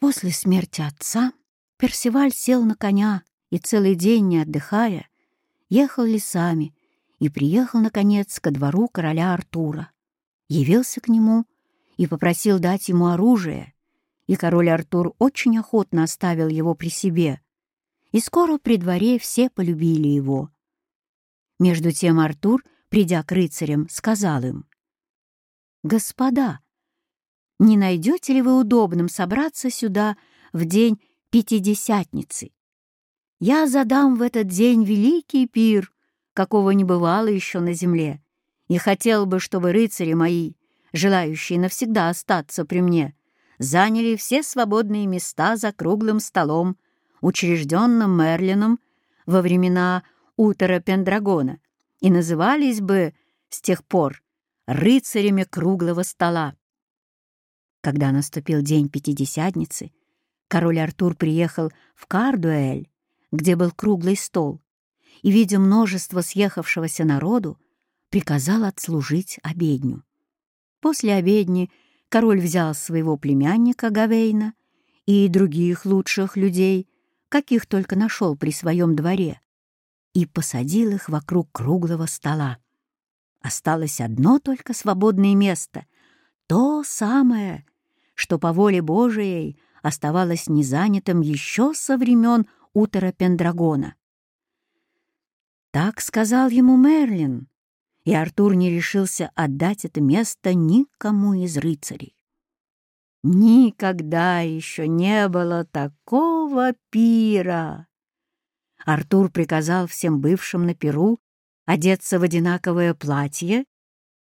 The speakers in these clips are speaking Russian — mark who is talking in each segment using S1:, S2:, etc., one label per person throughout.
S1: После смерти отца Персиваль сел на коня и целый день, не отдыхая, ехал лесами и приехал, наконец, ко двору короля Артура. Явился к нему и попросил дать ему оружие, и король Артур очень охотно оставил его при себе, и скоро при дворе все полюбили его. Между тем Артур, придя к рыцарям, сказал им, «Господа, не найдете ли вы удобным собраться сюда в день Пятидесятницы? Я задам в этот день великий пир, какого не бывало еще на земле, и хотел бы, чтобы рыцари мои, желающие навсегда остаться при мне, заняли все свободные места за круглым столом, учрежденным Мерлином во времена Утера Пендрагона, и назывались бы с тех пор рыцарями круглого стола. Когда наступил день Пятидесятницы, король Артур приехал в Кардуэль, где был круглый стол, и, видя множество съехавшегося народу, приказал отслужить обедню. После обедни король взял своего племянника Гавейна и других лучших людей, каких только нашел при своем дворе, и посадил их вокруг круглого стола. Осталось одно только свободное место, то самое, что по воле Божией оставалось незанятым еще со времен утра Пендрагона. Так сказал ему Мерлин, и Артур не решился отдать это место никому из рыцарей. Никогда еще не было такого пира. Артур приказал всем бывшим на Перу одеться в одинаковое платье,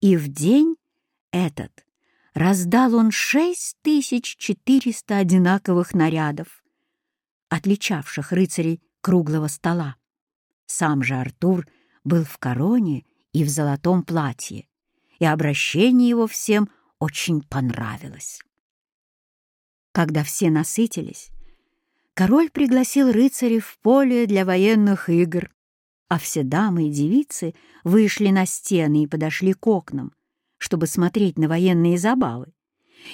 S1: и в день этот раздал он 6400 одинаковых нарядов, отличавших рыцарей круглого стола. Сам же Артур был в короне и в золотом платье, и обращение его всем очень понравилось. Когда все насытились, король пригласил рыцарей в поле для военных игр, а все дамы и девицы вышли на стены и подошли к окнам, чтобы смотреть на военные забавы,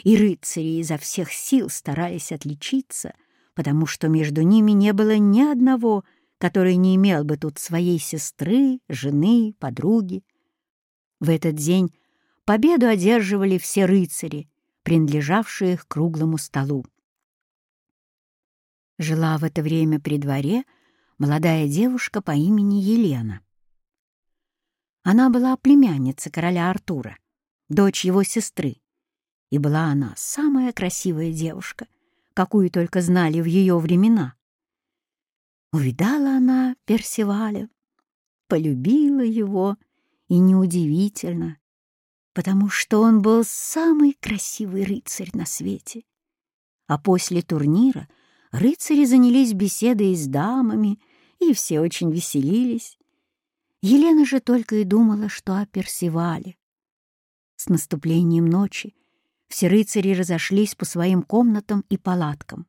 S1: и рыцари изо всех сил старались отличиться, потому что между ними не было ни одного, который не имел бы тут своей сестры, жены, подруги. В этот день победу одерживали все рыцари, принадлежавшие к круглому столу. Жила в это время при дворе молодая девушка по имени Елена. Она была племянница короля Артура дочь его сестры. И была она самая красивая девушка, какую только знали в ее времена. Увидала она Персиваля, полюбила его, и неудивительно, потому что он был самый красивый рыцарь на свете. А после турнира рыцари занялись беседой с дамами, и все очень веселились. Елена же только и думала, что о Персивале. С наступлением ночи все рыцари разошлись по своим комнатам и палаткам.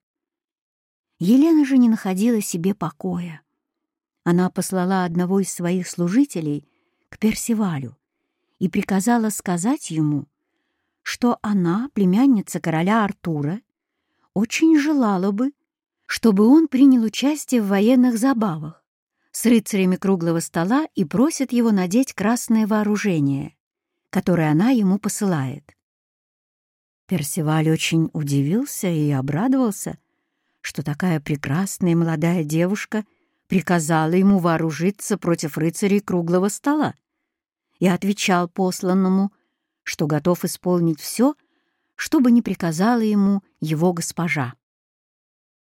S1: Елена же не находила себе покоя. Она послала одного из своих служителей к Персивалю и приказала сказать ему, что она, племянница короля Артура, очень желала бы, чтобы он принял участие в военных забавах с рыцарями круглого стола и просит его надеть красное вооружение который она ему посылает. Персиваль очень удивился и обрадовался, что такая прекрасная молодая девушка приказала ему вооружиться против рыцарей круглого стола и отвечал посланному, что готов исполнить все, что бы ни приказала ему его госпожа.